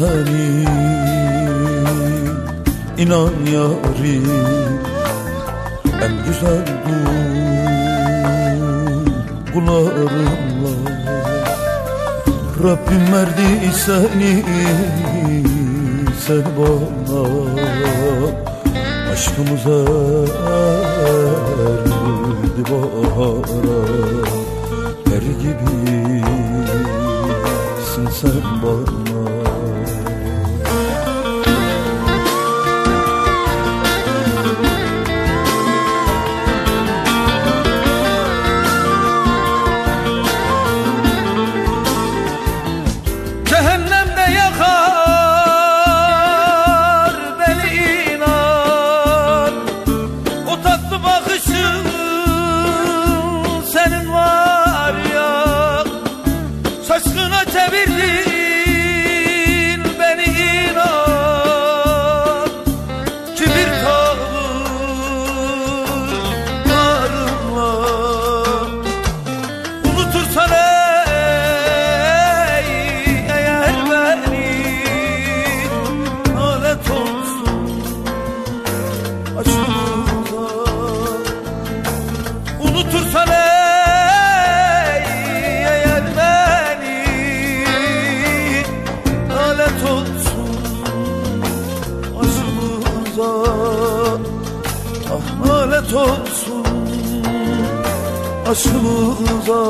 seni. İnan yarim En güzel duygularımla Rabbim verdi seni sen bana Aşkımıza erdi bahara. Er gibisin sen bana sevirdi lanet olsun aşkımıza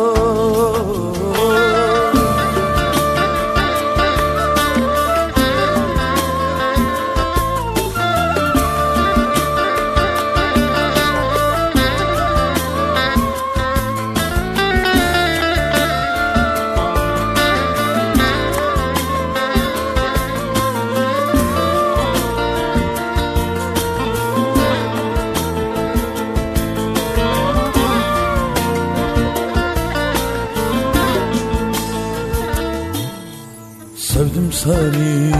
Sevdim seni.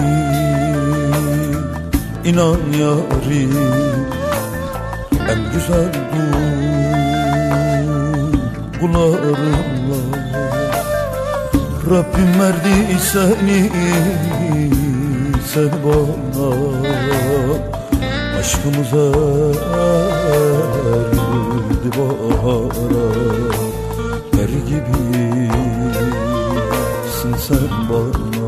İnan yarim En güzel duygularımla Rabbim verdi seni. Sen bana Aşkımıza erdi bahara. Er gibisin sen bana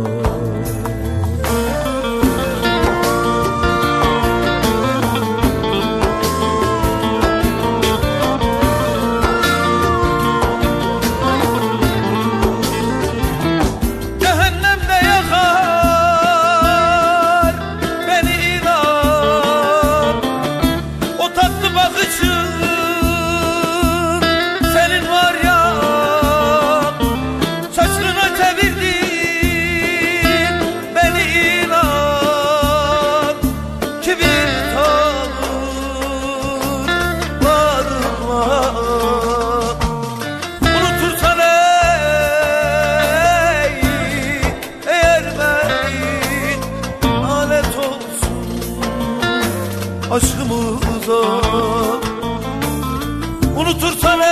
aşkımıza Unutursan ey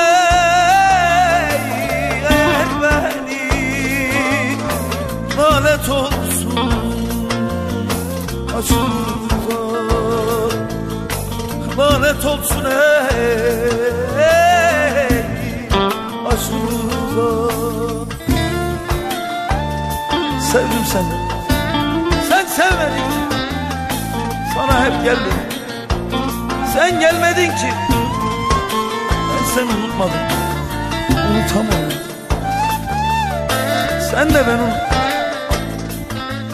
eğer beni lanet olsun. Aşkımıza lanet olsun ey aşkımıza Sevdim seni. Sen sevmedin. Sana hep geldim Sen gelmedin ki. Ben seni unutmadım. Unutamadım Sen de beni unut.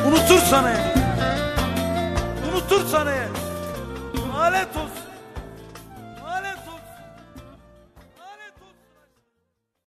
Unutursan eğer. Unutursan eğer. Lanet olsun